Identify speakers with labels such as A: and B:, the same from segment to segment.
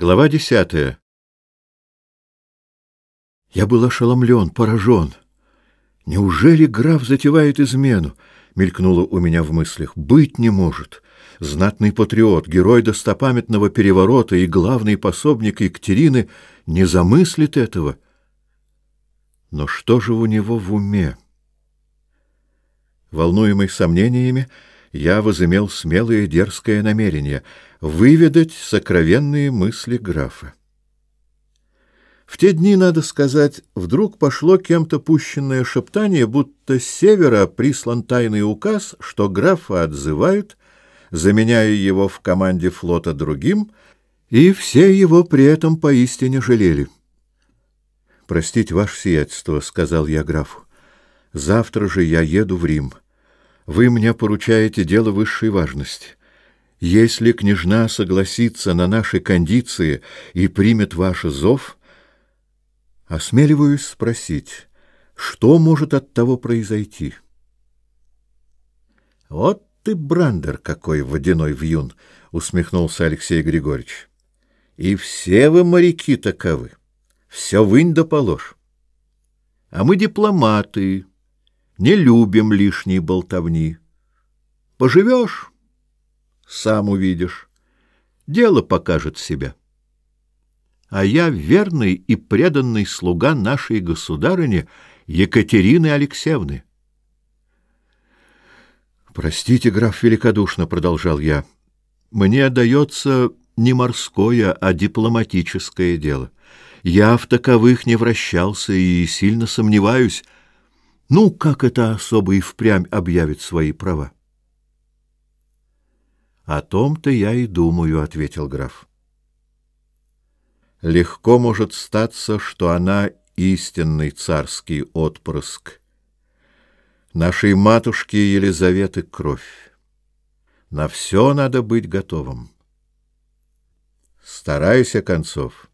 A: Глава десятая. Я был ошеломлен, поражен. Неужели граф затевает измену? Мелькнуло у меня в мыслях. Быть не может. Знатный патриот, герой достопамятного переворота и главный пособник Екатерины не замыслит этого. Но что же у него в уме? Волнуемый сомнениями, я возымел смелое и дерзкое намерение выведать сокровенные мысли графа. В те дни, надо сказать, вдруг пошло кем-то пущенное шептание, будто с севера прислан тайный указ, что графа отзывают, заменяя его в команде флота другим, и все его при этом поистине жалели. «Простите, ваше сиятельство», — сказал я графу, — «завтра же я еду в Рим». Вы мне поручаете дело высшей важности. Если княжна согласится на наши кондиции и примет ваш зов, осмеливаюсь спросить, что может от того произойти? Вот ты брандер какой водяной вьюн, усмехнулся Алексей Григорьевич. И все вы моряки таковы. Все вынь да положь. А мы дипломаты не любим лишней болтовни. Поживешь — сам увидишь, дело покажет себя. А я верный и преданный слуга нашей государыни Екатерины Алексеевны. «Простите, граф, великодушно», — продолжал я, — «мне дается не морское, а дипломатическое дело. Я в таковых не вращался и сильно сомневаюсь, — ну, как это особо и впрямь объявит свои права? О том-то я и думаю, ответил граф. Легко может статься, что она истинный царский отпрыск. Нашей матушки Елизаветы кровь. На все надо быть готовым. Старайся концов.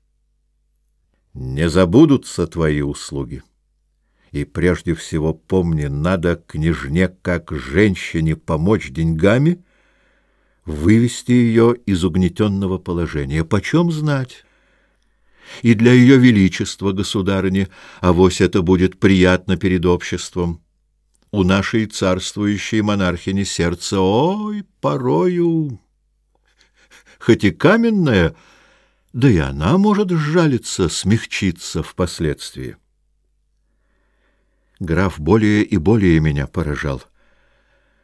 A: Не забудутся твои услуги и прежде всего помни, надо княжне как женщине помочь деньгами, вывести ее из угнетенного положения. Почем знать? И для ее величества, государыни, авось это будет приятно перед обществом. У нашей царствующей монархини сердце, ой, порою, хоть и каменное, да и она может сжалиться, смягчиться впоследствии. Граф более и более меня поражал.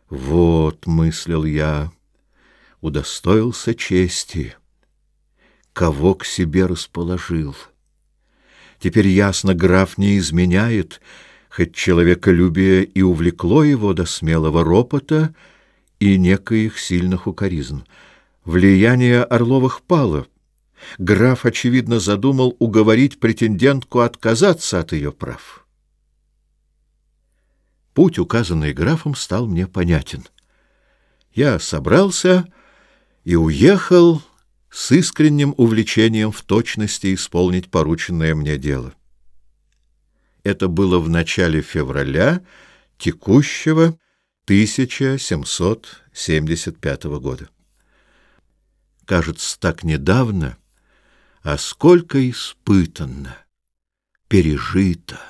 A: «Вот», — мыслил я, — удостоился чести, кого к себе расположил. Теперь ясно, граф не изменяет, хоть человеколюбие и увлекло его до смелого ропота и некоих сильных укоризн. Влияние Орловых пало. Граф, очевидно, задумал уговорить претендентку отказаться от ее прав. Путь, указанный графом, стал мне понятен. Я собрался и уехал с искренним увлечением в точности исполнить порученное мне дело. Это было в начале февраля текущего 1775 года. Кажется, так недавно, а сколько испытанно, пережито.